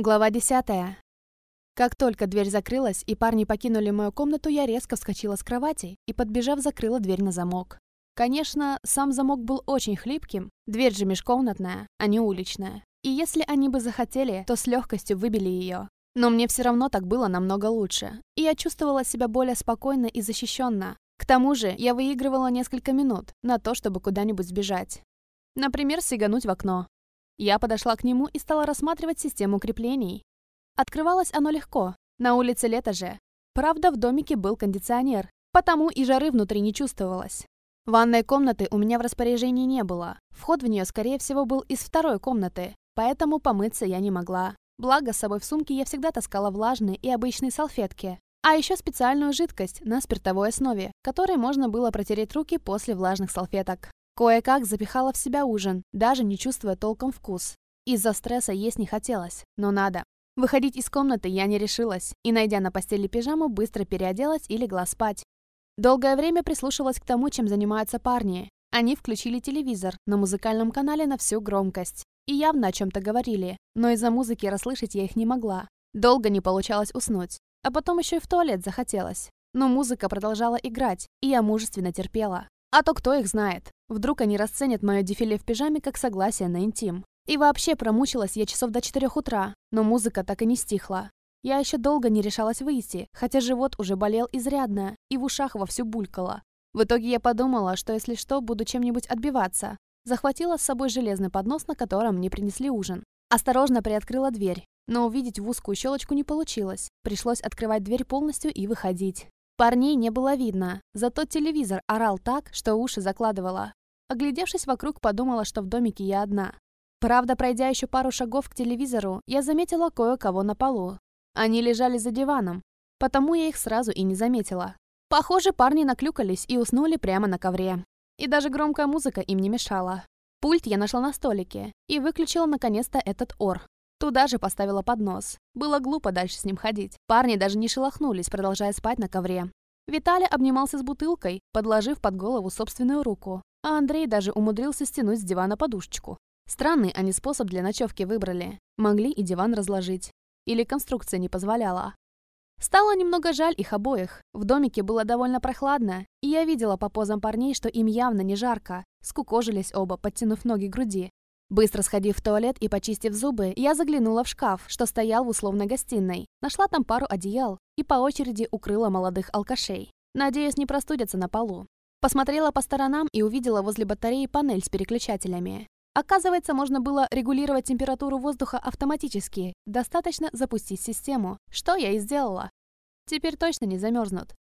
Глава 10. Как только дверь закрылась и парни покинули мою комнату, я резко вскочила с кровати и, подбежав, закрыла дверь на замок. Конечно, сам замок был очень хлипким, дверь же межкомнатная, а не уличная. И если они бы захотели, то с легкостью выбили ее. Но мне все равно так было намного лучше, и я чувствовала себя более спокойно и защищенно. К тому же я выигрывала несколько минут на то, чтобы куда-нибудь сбежать. Например, сигануть в окно. Я подошла к нему и стала рассматривать систему креплений. Открывалось оно легко, на улице лето же. Правда, в домике был кондиционер, потому и жары внутри не чувствовалось. Ванной комнаты у меня в распоряжении не было. Вход в нее, скорее всего, был из второй комнаты, поэтому помыться я не могла. Благо, с собой в сумке я всегда таскала влажные и обычные салфетки, а еще специальную жидкость на спиртовой основе, которой можно было протереть руки после влажных салфеток. Кое-как запихала в себя ужин, даже не чувствуя толком вкус. Из-за стресса есть не хотелось, но надо. Выходить из комнаты я не решилась, и, найдя на постели пижаму, быстро переоделась и легла спать. Долгое время прислушивалась к тому, чем занимаются парни. Они включили телевизор на музыкальном канале на всю громкость. И явно о чем-то говорили, но из-за музыки расслышать я их не могла. Долго не получалось уснуть. А потом еще и в туалет захотелось. Но музыка продолжала играть, и я мужественно терпела. А то кто их знает? Вдруг они расценят мое дефиле в пижаме как согласие на интим. И вообще промучилась я часов до четырех утра, но музыка так и не стихла. Я еще долго не решалась выйти, хотя живот уже болел изрядно и в ушах вовсю булькало. В итоге я подумала, что если что, буду чем-нибудь отбиваться. Захватила с собой железный поднос, на котором мне принесли ужин. Осторожно приоткрыла дверь, но увидеть в узкую щелочку не получилось. Пришлось открывать дверь полностью и выходить. Парней не было видно, зато телевизор орал так, что уши закладывало. Оглядевшись вокруг, подумала, что в домике я одна. Правда, пройдя еще пару шагов к телевизору, я заметила кое-кого на полу. Они лежали за диваном, потому я их сразу и не заметила. Похоже, парни наклюкались и уснули прямо на ковре. И даже громкая музыка им не мешала. Пульт я нашла на столике и выключила наконец-то этот ор. Туда же поставила поднос. Было глупо дальше с ним ходить. Парни даже не шелохнулись, продолжая спать на ковре. Виталя обнимался с бутылкой, подложив под голову собственную руку. А Андрей даже умудрился стянуть с дивана подушечку. Странный они способ для ночевки выбрали. Могли и диван разложить. Или конструкция не позволяла. Стало немного жаль их обоих. В домике было довольно прохладно, и я видела по позам парней, что им явно не жарко. Скукожились оба, подтянув ноги к груди. Быстро сходив в туалет и почистив зубы, я заглянула в шкаф, что стоял в условной гостиной. Нашла там пару одеял и по очереди укрыла молодых алкашей. Надеюсь, не простудятся на полу. Посмотрела по сторонам и увидела возле батареи панель с переключателями. Оказывается, можно было регулировать температуру воздуха автоматически. Достаточно запустить систему, что я и сделала. Теперь точно не замерзнут.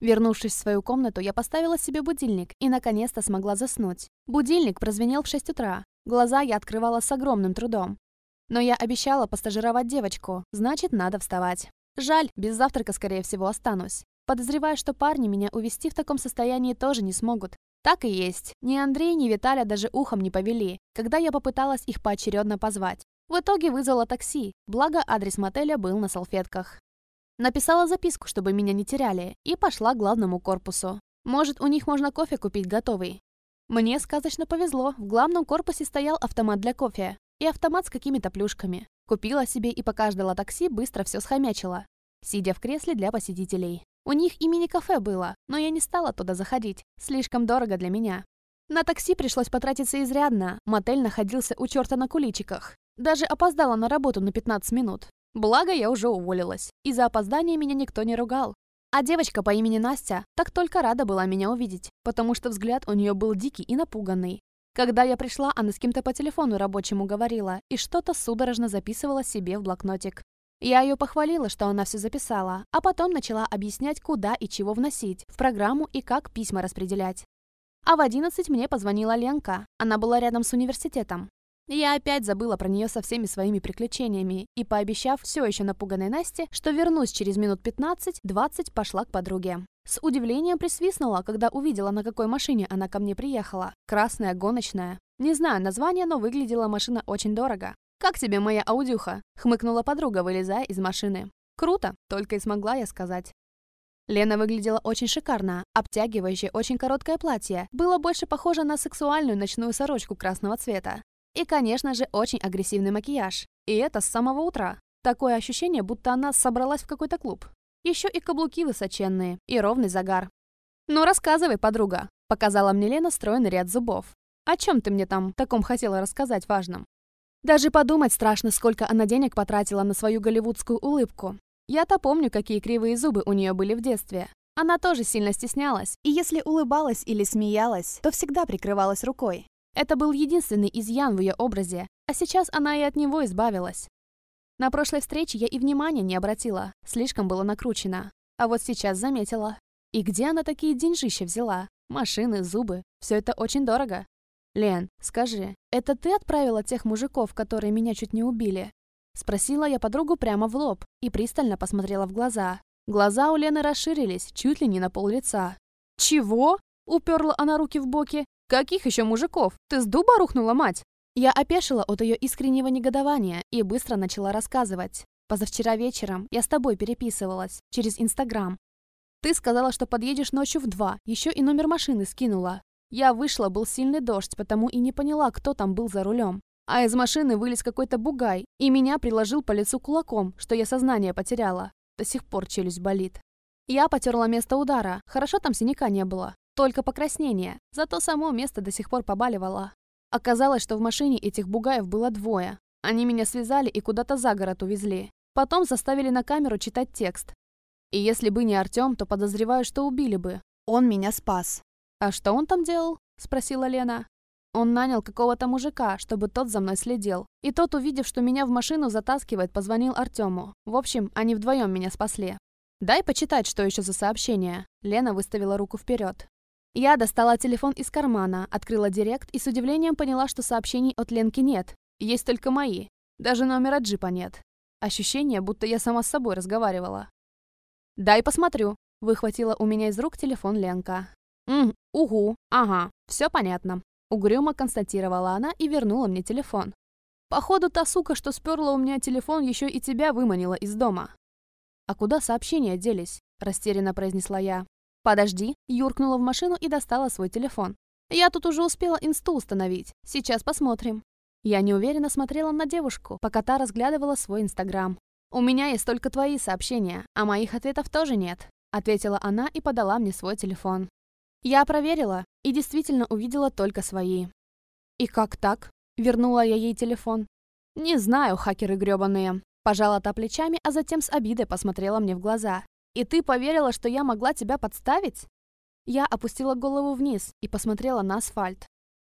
Вернувшись в свою комнату, я поставила себе будильник и наконец-то смогла заснуть. Будильник прозвенел в 6 утра. Глаза я открывала с огромным трудом. Но я обещала постажировать девочку, значит, надо вставать. Жаль, без завтрака, скорее всего, останусь. Подозреваю, что парни меня увести в таком состоянии тоже не смогут. Так и есть. Ни Андрей, ни Виталя даже ухом не повели, когда я попыталась их поочередно позвать. В итоге вызвала такси, благо адрес мотеля был на салфетках. Написала записку, чтобы меня не теряли, и пошла к главному корпусу. Может, у них можно кофе купить готовый. Мне сказочно повезло, в главном корпусе стоял автомат для кофе и автомат с какими-то плюшками. Купила себе и пока ждала такси, быстро все схомячила, сидя в кресле для посетителей. У них и мини-кафе было, но я не стала туда заходить, слишком дорого для меня. На такси пришлось потратиться изрядно, мотель находился у черта на куличиках. Даже опоздала на работу на 15 минут. Благо, я уже уволилась, и за опоздание меня никто не ругал. А девочка по имени Настя так только рада была меня увидеть, потому что взгляд у нее был дикий и напуганный. Когда я пришла, она с кем-то по телефону рабочему говорила и что-то судорожно записывала себе в блокнотик. Я ее похвалила, что она все записала, а потом начала объяснять, куда и чего вносить в программу и как письма распределять. А в 11 мне позвонила Ленка. Она была рядом с университетом. Я опять забыла про нее со всеми своими приключениями и, пообещав все еще напуганной Насте, что вернусь через минут 15-20, пошла к подруге. С удивлением присвистнула, когда увидела, на какой машине она ко мне приехала. Красная, гоночная. Не знаю название, но выглядела машина очень дорого. «Как тебе моя аудюха?» — хмыкнула подруга, вылезая из машины. «Круто!» — только и смогла я сказать. Лена выглядела очень шикарно. Обтягивающее, очень короткое платье было больше похоже на сексуальную ночную сорочку красного цвета. И, конечно же, очень агрессивный макияж. И это с самого утра. Такое ощущение, будто она собралась в какой-то клуб. Еще и каблуки высоченные, и ровный загар. «Ну, рассказывай, подруга», — показала мне Лена стройный ряд зубов. «О чем ты мне там таком хотела рассказать важном?» Даже подумать страшно, сколько она денег потратила на свою голливудскую улыбку. Я-то помню, какие кривые зубы у нее были в детстве. Она тоже сильно стеснялась, и если улыбалась или смеялась, то всегда прикрывалась рукой. Это был единственный изъян в ее образе, а сейчас она и от него избавилась. На прошлой встрече я и внимания не обратила, слишком было накручено. А вот сейчас заметила. И где она такие деньжища взяла? Машины, зубы. Все это очень дорого. Лен, скажи, это ты отправила тех мужиков, которые меня чуть не убили? Спросила я подругу прямо в лоб и пристально посмотрела в глаза. Глаза у Лены расширились, чуть ли не на пол лица. «Чего?» — уперла она руки в боки. «Каких еще мужиков? Ты с дуба рухнула, мать?» Я опешила от ее искреннего негодования и быстро начала рассказывать. Позавчера вечером я с тобой переписывалась через Инстаграм. Ты сказала, что подъедешь ночью в два, еще и номер машины скинула. Я вышла, был сильный дождь, потому и не поняла, кто там был за рулем. А из машины вылез какой-то бугай и меня приложил по лицу кулаком, что я сознание потеряла. До сих пор челюсть болит. Я потерла место удара. Хорошо там синяка не было. Только покраснение. Зато само место до сих пор побаливало. Оказалось, что в машине этих бугаев было двое. Они меня связали и куда-то за город увезли. Потом заставили на камеру читать текст. И если бы не Артем, то подозреваю, что убили бы. Он меня спас. «А что он там делал?» – спросила Лена. Он нанял какого-то мужика, чтобы тот за мной следил. И тот, увидев, что меня в машину затаскивает, позвонил Артему. В общем, они вдвоем меня спасли. «Дай почитать, что еще за сообщение». Лена выставила руку вперед. Я достала телефон из кармана, открыла директ и с удивлением поняла, что сообщений от Ленки нет. Есть только мои. Даже номера джипа нет. Ощущение, будто я сама с собой разговаривала. «Дай посмотрю», — выхватила у меня из рук телефон Ленка. «М, угу, ага, все понятно». Угрюмо констатировала она и вернула мне телефон. Походу, та сука, что сперла у меня телефон, еще и тебя выманила из дома. «А куда сообщения делись?» – растерянно произнесла я. «Подожди», – юркнула в машину и достала свой телефон. «Я тут уже успела инсту установить. Сейчас посмотрим». Я неуверенно смотрела на девушку, пока та разглядывала свой инстаграм. «У меня есть только твои сообщения, а моих ответов тоже нет», – ответила она и подала мне свой телефон. Я проверила и действительно увидела только свои. «И как так?» — вернула я ей телефон. «Не знаю, хакеры грёбаные». Пожала та плечами, а затем с обидой посмотрела мне в глаза. «И ты поверила, что я могла тебя подставить?» Я опустила голову вниз и посмотрела на асфальт.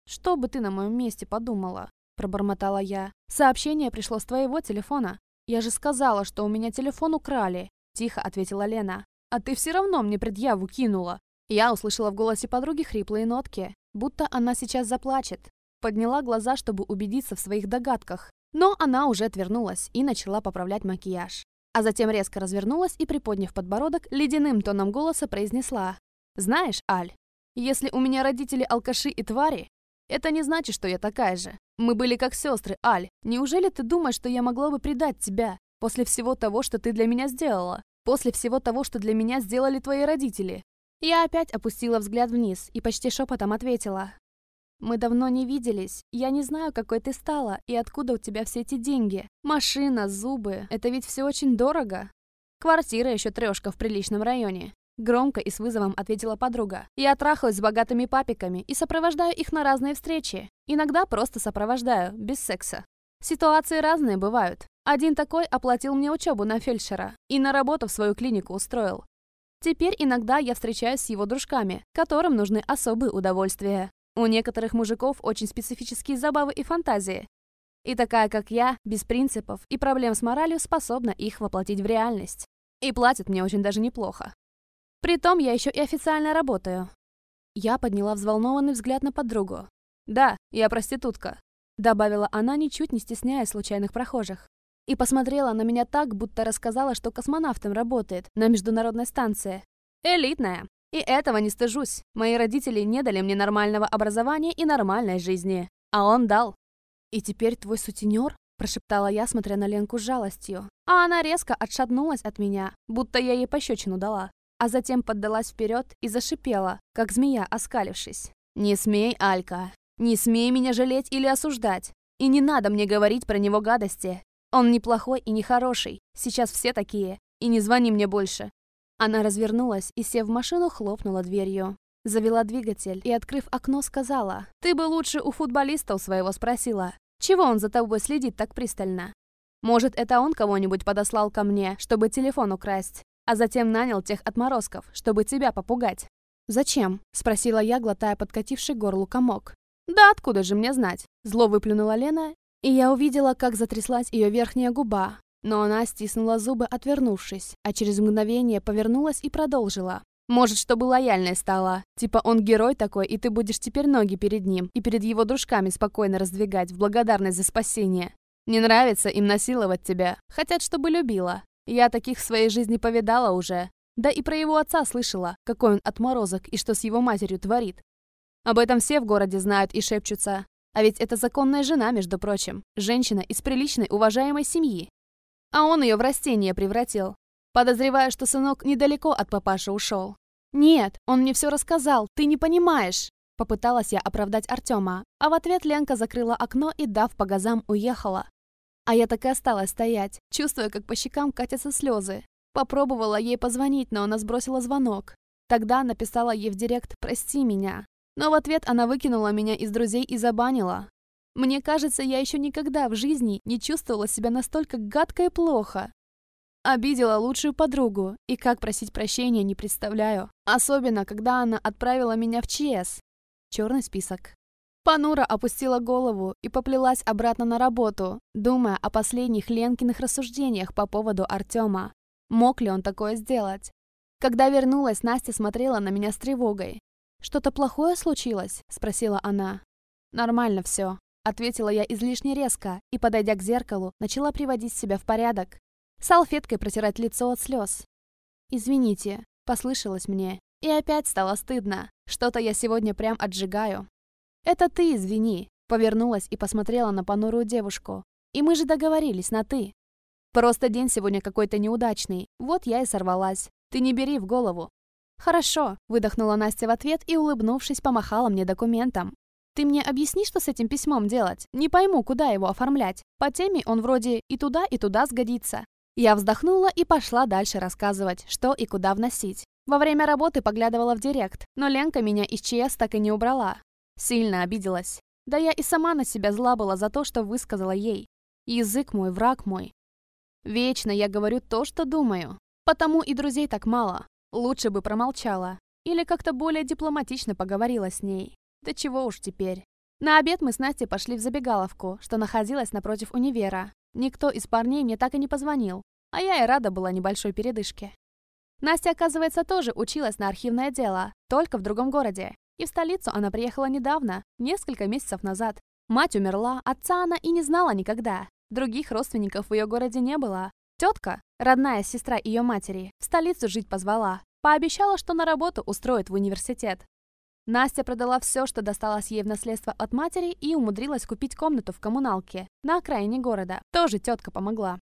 «Что бы ты на моем месте подумала?» – пробормотала я. «Сообщение пришло с твоего телефона. Я же сказала, что у меня телефон украли», – тихо ответила Лена. «А ты все равно мне предъяву кинула. Я услышала в голосе подруги хриплые нотки, будто она сейчас заплачет. Подняла глаза, чтобы убедиться в своих догадках. Но она уже отвернулась и начала поправлять макияж. А затем резко развернулась и, приподняв подбородок, ледяным тоном голоса произнесла. «Знаешь, Аль, если у меня родители алкаши и твари, это не значит, что я такая же. Мы были как сестры, Аль. Неужели ты думаешь, что я могла бы предать тебя после всего того, что ты для меня сделала? После всего того, что для меня сделали твои родители? Я опять опустила взгляд вниз и почти шепотом ответила. «Мы давно не виделись. Я не знаю, какой ты стала и откуда у тебя все эти деньги. Машина, зубы. Это ведь все очень дорого. Квартира еще трешка в приличном районе». Громко и с вызовом ответила подруга. «Я трахаюсь с богатыми папиками и сопровождаю их на разные встречи. Иногда просто сопровождаю, без секса. Ситуации разные бывают. Один такой оплатил мне учебу на фельдшера и на работу в свою клинику устроил. Теперь иногда я встречаюсь с его дружками, которым нужны особые удовольствия. У некоторых мужиков очень специфические забавы и фантазии. И такая, как я, без принципов и проблем с моралью, способна их воплотить в реальность. И платят мне очень даже неплохо. Притом я еще и официально работаю. Я подняла взволнованный взгляд на подругу. «Да, я проститутка», — добавила она, ничуть не стесняя случайных прохожих и посмотрела на меня так, будто рассказала, что космонавтом работает на международной станции. Элитная. И этого не стыжусь. Мои родители не дали мне нормального образования и нормальной жизни. А он дал. «И теперь твой сутенер?» – прошептала я, смотря на Ленку с жалостью. А она резко отшатнулась от меня, будто я ей пощечину дала. А затем поддалась вперед и зашипела, как змея, оскалившись. «Не смей, Алька. Не смей меня жалеть или осуждать. И не надо мне говорить про него гадости. Он неплохой и нехороший. Сейчас все такие. И не звони мне больше». Она развернулась и, сев в машину, хлопнула дверью. Завела двигатель и, открыв окно, сказала, «Ты бы лучше у футболиста у своего спросила, чего он за тобой следит так пристально? Может, это он кого-нибудь подослал ко мне, чтобы телефон украсть, а затем нанял тех отморозков, чтобы тебя попугать?» «Зачем?» — спросила я, глотая подкативший горлу комок. «Да откуда же мне знать?» Зло выплюнула Лена, и я увидела, как затряслась ее верхняя губа. Но она стиснула зубы, отвернувшись, а через мгновение повернулась и продолжила. Может, чтобы лояльной стала. Типа он герой такой, и ты будешь теперь ноги перед ним и перед его дружками спокойно раздвигать в благодарность за спасение. Не нравится им насиловать тебя. Хотят, чтобы любила. Я таких в своей жизни повидала уже. Да и про его отца слышала, какой он отморозок и что с его матерью творит. Об этом все в городе знают и шепчутся. А ведь это законная жена, между прочим. Женщина из приличной, уважаемой семьи. А он ее в растение превратил. Подозреваю, что сынок недалеко от папаши ушел. «Нет, он мне все рассказал, ты не понимаешь!» Попыталась я оправдать Артема, а в ответ Ленка закрыла окно и, дав по газам, уехала. А я так и осталась стоять, чувствуя, как по щекам катятся слезы. Попробовала ей позвонить, но она сбросила звонок. Тогда написала ей в директ «Прости меня». Но в ответ она выкинула меня из друзей и забанила. Мне кажется, я еще никогда в жизни не чувствовала себя настолько гадко и плохо. Обидела лучшую подругу, и как просить прощения не представляю. Особенно, когда она отправила меня в ЧС. Черный список. Панура опустила голову и поплелась обратно на работу, думая о последних Ленкиных рассуждениях по поводу Артема. Мог ли он такое сделать? Когда вернулась, Настя смотрела на меня с тревогой. «Что-то плохое случилось?» – спросила она. «Нормально все», – ответила я излишне резко и, подойдя к зеркалу, начала приводить себя в порядок салфеткой протирать лицо от слез. «Извините», — послышалось мне, и опять стало стыдно. Что-то я сегодня прям отжигаю. «Это ты извини», — повернулась и посмотрела на понурую девушку. «И мы же договорились на «ты». Просто день сегодня какой-то неудачный. Вот я и сорвалась. Ты не бери в голову». «Хорошо», — выдохнула Настя в ответ и, улыбнувшись, помахала мне документом. «Ты мне объясни, что с этим письмом делать? Не пойму, куда его оформлять. По теме он вроде и туда, и туда сгодится. Я вздохнула и пошла дальше рассказывать, что и куда вносить. Во время работы поглядывала в директ, но Ленка меня из ЧС так и не убрала. Сильно обиделась. Да я и сама на себя зла была за то, что высказала ей. Язык мой, враг мой. Вечно я говорю то, что думаю. Потому и друзей так мало. Лучше бы промолчала. Или как-то более дипломатично поговорила с ней. Да чего уж теперь. На обед мы с Настей пошли в забегаловку, что находилась напротив универа. Никто из парней мне так и не позвонил, а я и рада была небольшой передышке. Настя, оказывается, тоже училась на архивное дело, только в другом городе. И в столицу она приехала недавно, несколько месяцев назад. Мать умерла, отца она и не знала никогда. Других родственников в ее городе не было. Тетка, родная сестра ее матери, в столицу жить позвала. Пообещала, что на работу устроит в университет. Настя продала все, что досталось ей в наследство от матери и умудрилась купить комнату в коммуналке на окраине города. Тоже тетка помогла.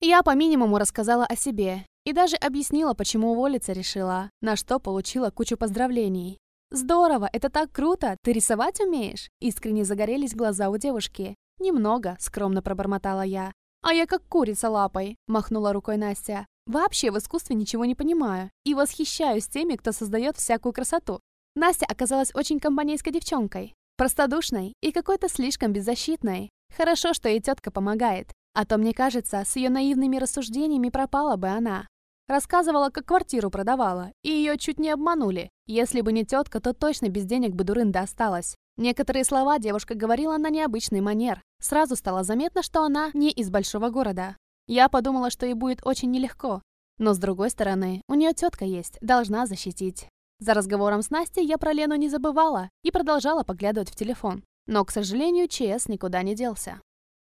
Я по минимуму рассказала о себе и даже объяснила, почему уволиться решила, на что получила кучу поздравлений. «Здорово, это так круто! Ты рисовать умеешь?» Искренне загорелись глаза у девушки. «Немного», — скромно пробормотала я. «А я как курица лапой», — махнула рукой Настя. «Вообще в искусстве ничего не понимаю и восхищаюсь теми, кто создает всякую красоту. Настя оказалась очень компанейской девчонкой, простодушной и какой-то слишком беззащитной. Хорошо, что ей тетка помогает, а то, мне кажется, с ее наивными рассуждениями пропала бы она. Рассказывала, как квартиру продавала, и ее чуть не обманули. Если бы не тетка, то точно без денег бы дурында осталась. Некоторые слова девушка говорила на необычный манер. Сразу стало заметно, что она не из большого города. Я подумала, что ей будет очень нелегко. Но с другой стороны, у нее тетка есть, должна защитить. За разговором с Настей я про Лену не забывала и продолжала поглядывать в телефон. Но, к сожалению, ЧС никуда не делся.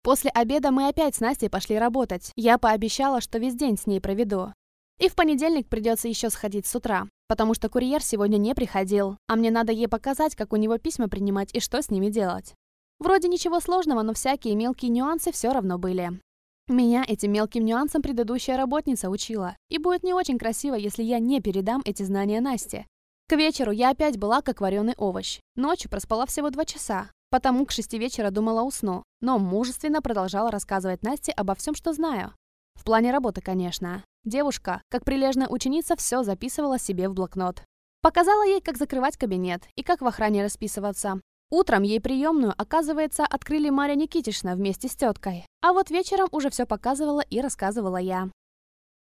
После обеда мы опять с Настей пошли работать. Я пообещала, что весь день с ней проведу. И в понедельник придется еще сходить с утра, потому что курьер сегодня не приходил, а мне надо ей показать, как у него письма принимать и что с ними делать. Вроде ничего сложного, но всякие мелкие нюансы все равно были. Меня этим мелким нюансам предыдущая работница учила, и будет не очень красиво, если я не передам эти знания Насте. К вечеру я опять была как вареный овощ. Ночью проспала всего два часа. Потому к шести вечера думала усну, но мужественно продолжала рассказывать Насте обо всем, что знаю. В плане работы, конечно. Девушка, как прилежная ученица, все записывала себе в блокнот. Показала ей, как закрывать кабинет и как в охране расписываться. Утром ей приемную, оказывается, открыли Марья Никитишна вместе с теткой. А вот вечером уже все показывала и рассказывала я.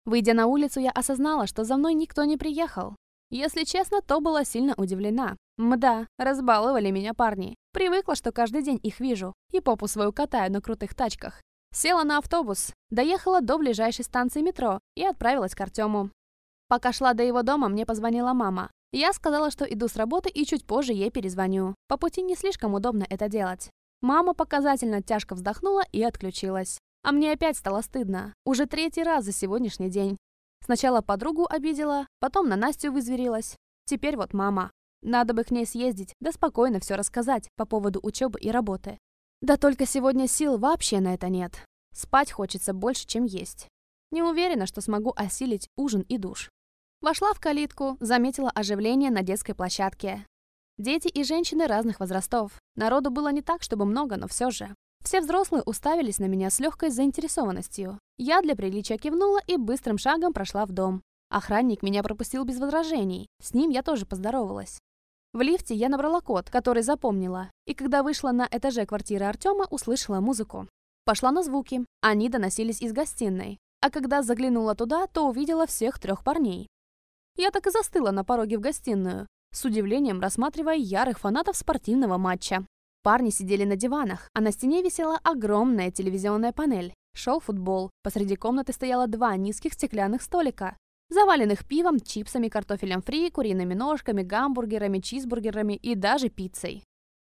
Выйдя на улицу, я осознала, что за мной никто не приехал. Если честно, то была сильно удивлена. Мда, разбаловали меня парни. Привыкла, что каждый день их вижу. И попу свою катаю на крутых тачках. Села на автобус, доехала до ближайшей станции метро и отправилась к Артему. Пока шла до его дома, мне позвонила мама. Я сказала, что иду с работы и чуть позже ей перезвоню. По пути не слишком удобно это делать. Мама показательно тяжко вздохнула и отключилась. А мне опять стало стыдно. Уже третий раз за сегодняшний день. Сначала подругу обидела, потом на Настю вызверилась. Теперь вот мама. Надо бы к ней съездить, да спокойно все рассказать по поводу учебы и работы. Да только сегодня сил вообще на это нет. Спать хочется больше, чем есть. Не уверена, что смогу осилить ужин и душ. Вошла в калитку, заметила оживление на детской площадке. Дети и женщины разных возрастов. Народу было не так, чтобы много, но все же. Все взрослые уставились на меня с легкой заинтересованностью. Я для приличия кивнула и быстрым шагом прошла в дом. Охранник меня пропустил без возражений. С ним я тоже поздоровалась. В лифте я набрала код, который запомнила, и когда вышла на этаже квартиры Артема, услышала музыку. Пошла на звуки. Они доносились из гостиной. А когда заглянула туда, то увидела всех трех парней. Я так и застыла на пороге в гостиную, с удивлением рассматривая ярых фанатов спортивного матча. Парни сидели на диванах, а на стене висела огромная телевизионная панель. Шел футбол. Посреди комнаты стояло два низких стеклянных столика, заваленных пивом, чипсами, картофелем фри, куриными ножками, гамбургерами, чизбургерами и даже пиццей.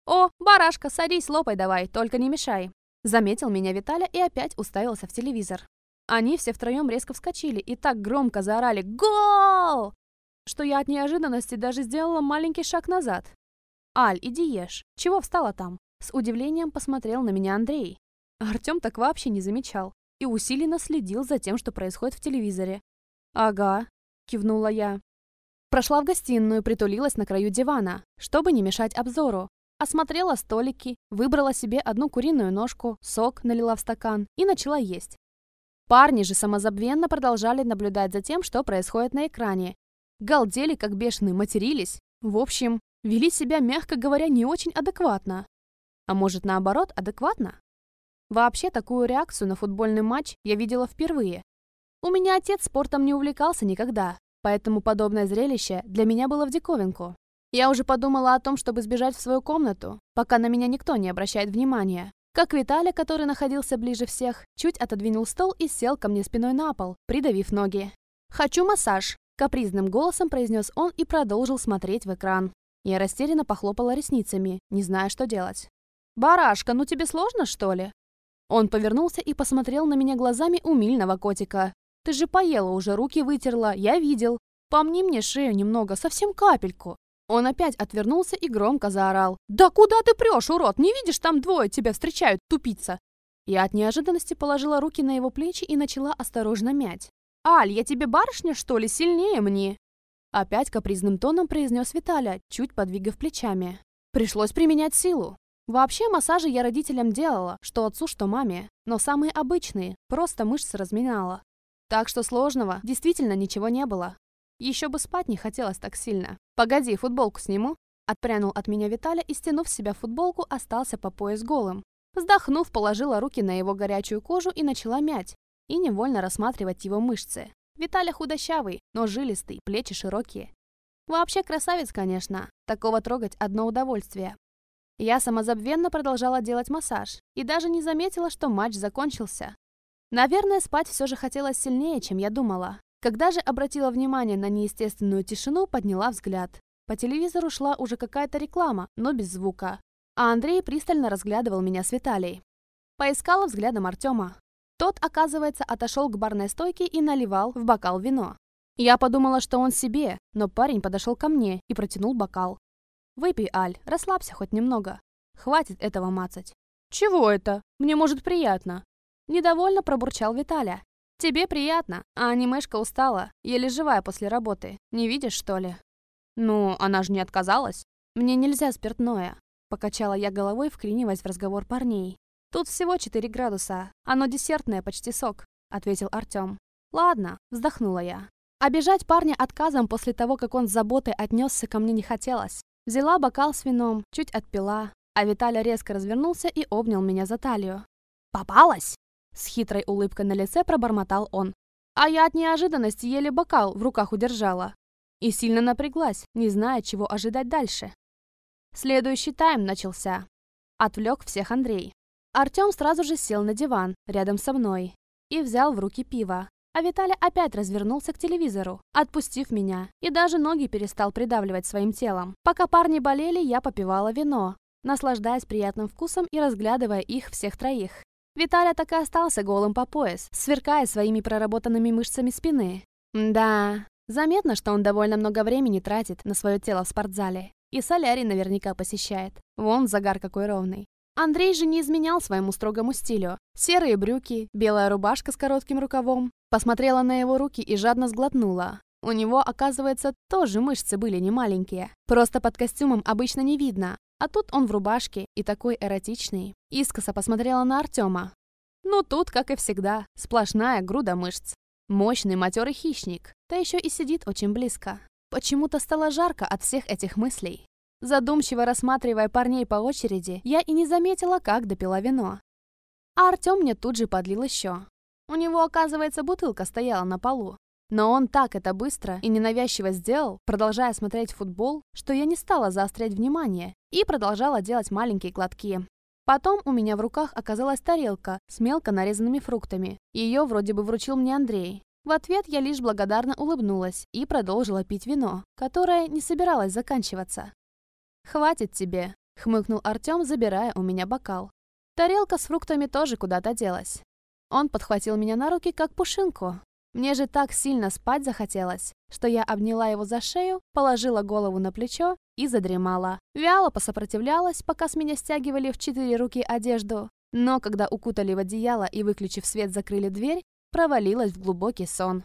«О, барашка, садись, лопай давай, только не мешай!» Заметил меня Виталя и опять уставился в телевизор. Они все втроем резко вскочили и так громко заорали «Гол!», что я от неожиданности даже сделала маленький шаг назад. «Аль, иди ешь. Чего встала там?» С удивлением посмотрел на меня Андрей. Артем так вообще не замечал и усиленно следил за тем, что происходит в телевизоре. «Ага», — кивнула я. Прошла в гостиную, притулилась на краю дивана, чтобы не мешать обзору. Осмотрела столики, выбрала себе одну куриную ножку, сок налила в стакан и начала есть. Парни же самозабвенно продолжали наблюдать за тем, что происходит на экране. Галдели, как бешеные, матерились. В общем, вели себя, мягко говоря, не очень адекватно. А может, наоборот, адекватно? Вообще, такую реакцию на футбольный матч я видела впервые. У меня отец спортом не увлекался никогда, поэтому подобное зрелище для меня было в диковинку. Я уже подумала о том, чтобы сбежать в свою комнату, пока на меня никто не обращает внимания. Как Виталий, который находился ближе всех, чуть отодвинул стол и сел ко мне спиной на пол, придавив ноги. «Хочу массаж», — капризным голосом произнес он и продолжил смотреть в экран. Я растерянно похлопала ресницами, не зная, что делать. «Барашка, ну тебе сложно, что ли?» Он повернулся и посмотрел на меня глазами умильного котика. «Ты же поела уже, руки вытерла, я видел. Помни мне шею немного, совсем капельку». Он опять отвернулся и громко заорал. «Да куда ты прешь, урод? Не видишь, там двое тебя встречают, тупица!» Я от неожиданности положила руки на его плечи и начала осторожно мять. «Аль, я тебе барышня, что ли? Сильнее мне!» Опять капризным тоном произнес Виталя, чуть подвигав плечами. Пришлось применять силу. Вообще массажи я родителям делала, что отцу, что маме, но самые обычные, просто мышцы разминала. Так что сложного действительно ничего не было. Еще бы спать не хотелось так сильно. «Погоди, футболку сниму». Отпрянул от меня Виталя и, стянув с себя футболку, остался по пояс голым. Вздохнув, положила руки на его горячую кожу и начала мять, и невольно рассматривать его мышцы. Виталя худощавый, но жилистый, плечи широкие. Вообще красавец, конечно. Такого трогать одно удовольствие. Я самозабвенно продолжала делать массаж и даже не заметила, что матч закончился. Наверное, спать все же хотелось сильнее, чем я думала. Когда же обратила внимание на неестественную тишину, подняла взгляд. По телевизору шла уже какая-то реклама, но без звука. А Андрей пристально разглядывал меня с Виталией. Поискала взглядом Артема. Тот, оказывается, отошел к барной стойке и наливал в бокал вино. Я подумала, что он себе, но парень подошел ко мне и протянул бокал. «Выпей, Аль, расслабься хоть немного. Хватит этого мацать». «Чего это? Мне, может, приятно?» Недовольно пробурчал Виталя. «Тебе приятно, а анимешка устала, еле живая после работы. Не видишь, что ли?» «Ну, она же не отказалась. Мне нельзя спиртное». Покачала я головой, вклиниваясь в разговор парней. «Тут всего 4 градуса. Оно десертное, почти сок», — ответил Артем. «Ладно», — вздохнула я. Обижать парня отказом после того, как он с заботой отнесся ко мне не хотелось. Взяла бокал с вином, чуть отпила, а Виталя резко развернулся и обнял меня за талию. «Попалась?» С хитрой улыбкой на лице пробормотал он. А я от неожиданности еле бокал в руках удержала. И сильно напряглась, не зная, чего ожидать дальше. Следующий тайм начался. Отвлек всех Андрей. Артем сразу же сел на диван рядом со мной и взял в руки пиво. А Виталя опять развернулся к телевизору, отпустив меня, и даже ноги перестал придавливать своим телом. Пока парни болели, я попивала вино, наслаждаясь приятным вкусом и разглядывая их всех троих. Виталя так и остался голым по пояс, сверкая своими проработанными мышцами спины. Да, заметно, что он довольно много времени тратит на свое тело в спортзале. И солярий наверняка посещает. Вон загар какой ровный. Андрей же не изменял своему строгому стилю. Серые брюки, белая рубашка с коротким рукавом. Посмотрела на его руки и жадно сглотнула. У него, оказывается, тоже мышцы были немаленькие. Просто под костюмом обычно не видно. А тут он в рубашке и такой эротичный. Искоса посмотрела на Артема. Ну тут, как и всегда, сплошная груда мышц. Мощный матерый хищник, да еще и сидит очень близко. Почему-то стало жарко от всех этих мыслей. Задумчиво рассматривая парней по очереди, я и не заметила, как допила вино. А Артем мне тут же подлил еще. У него, оказывается, бутылка стояла на полу. Но он так это быстро и ненавязчиво сделал, продолжая смотреть футбол, что я не стала заострять внимание и продолжала делать маленькие глотки. Потом у меня в руках оказалась тарелка с мелко нарезанными фруктами. Ее вроде бы вручил мне Андрей. В ответ я лишь благодарно улыбнулась и продолжила пить вино, которое не собиралось заканчиваться. «Хватит тебе», — хмыкнул Артем, забирая у меня бокал. Тарелка с фруктами тоже куда-то делась. Он подхватил меня на руки, как пушинку, мне же так сильно спать захотелось, что я обняла его за шею, положила голову на плечо и задремала. Вяло посопротивлялась, пока с меня стягивали в четыре руки одежду. Но когда укутали в одеяло и, выключив свет, закрыли дверь, провалилась в глубокий сон.